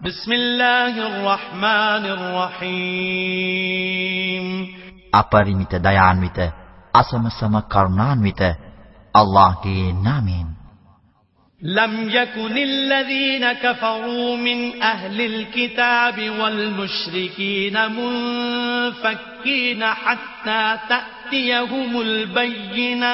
بسم الله الرحمن الرحيم අපරිමිත දයාන්විත අසමසම කරුණාන්විත අල්ලාහ්ගේ නාමයෙන් لم يكن الذين كفروا من أهل الكتاب والمشركين منفكين حتى تأتيهم البينة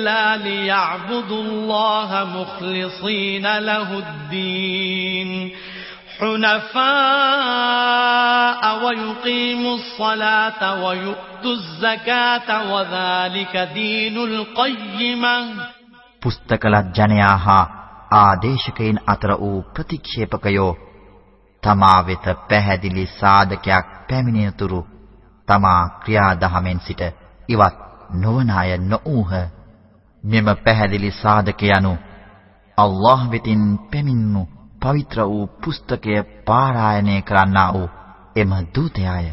إلا ليعبدوا الله مخلصين له الدين حنفاء ويقيموا الصلاة ويؤتوا الزكاة وذلك دين القيمة පුස්තකලත් ජනයා හා ආදේශකයින් අතර වූ ප්‍රතික්ෂේපකයෝ තමා වෙත පැහැදිලි සාධකයක් පැමිණෙනතුරු තමා ක්‍රියාදහමෙන් සිට ඉවත් නොවන අය නොඌහ මෙම පැහැදිලි සාධක යනු අල්ලාහ් වෙතින් පැමිණු පවිත්‍ර වූ පුස්තකය පාරායනය කරන්නා වූ එම දූතයාය.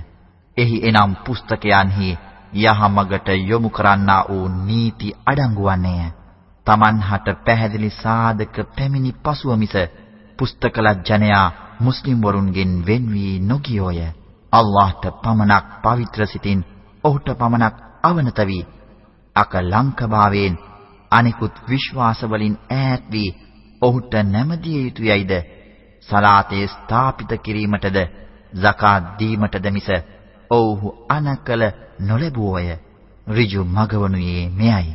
එහි එනම් පුස්තකයන්හි යහමගට යොමු කරන්නා වූ නීති අඩංගු වන්නේය. Tamanහට පැහැදිලි සාධක පැමිණි පසුව මිස පුස්තකලත් ජනයා මුස්ලිම් වරුන්ගෙන් වෙන් වී නොගියෝය. අල්ලාහ්ට පමණක් පවිත්‍ර සිතින් ඔහුට පමණක් අවනත වී අකලංකභාවයෙන් අනිකුත් විශ්වාස වලින් ඈත් වී ඔහුට නැමදිය යුතුයයිද සලාතේ ස්ථාපිත කිරීමටද zakat දීමටද මිස ඔව්හු අනකල නොලැබුවෝය ඍජු මගවනුයේ මෙයයි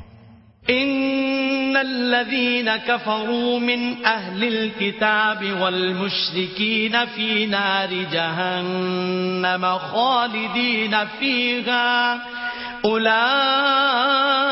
إن الذين كفروا من أهل الكتاب والمشركين في نار جهنم خالدين فيها أولئك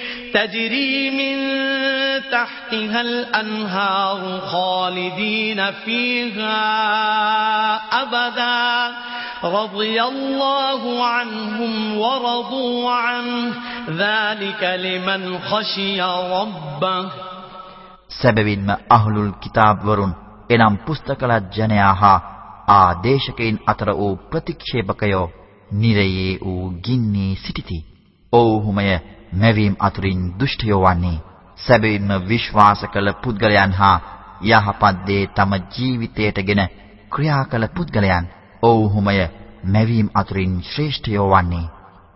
تجري من تحتها الأنهار خالدين فيها أبدا رضي الله عنهم ورضوا عنه ذلك لمن خشي ربه සැබවින්ම අහ්ලුල් කිතාබ් වරුන් එනම් පුස්තකලත් ජනයා හා ආදේශකයින් අතර වූ ප්‍රතික්ෂේපකයෝ නිරයේ වූ ගින්නේ සිටිති. ඔව්හුමය මැවීම් අතුරින් දුෂ්ටයෝ වන්නේ. සැබවින්ම විශ්වාස කළ පුද්ගලයන් හා යහපත් දේ තම ජීවිතයටගෙන ක්‍රියා කළ පුද්ගලයන් ඔව්හුමය මැවීම් අතුරින් ශ්‍රේෂ්ඨයෝ වන්නේ.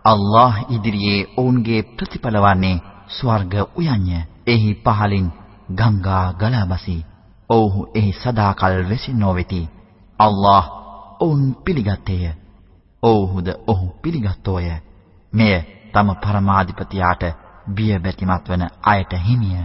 අල්ලාහ් ඉදිරියේ ඔවුන්ගේ ප්‍රතිඵල වන්නේ ස්වර්ග උයන්ය. එහි පහලින් ගංගා ගලා බසී. ඔව්හු එහි සදාකල් වෙසින්නෝ වෙති. අල්ලාහ් ඔවුන් පිළිගත්තේය. ඔව්හුද ඔහු පිළිගත්තෝය. මෙය තම පරමාධිපතියාට බිය බැතිමත් වන අයට හිමිය.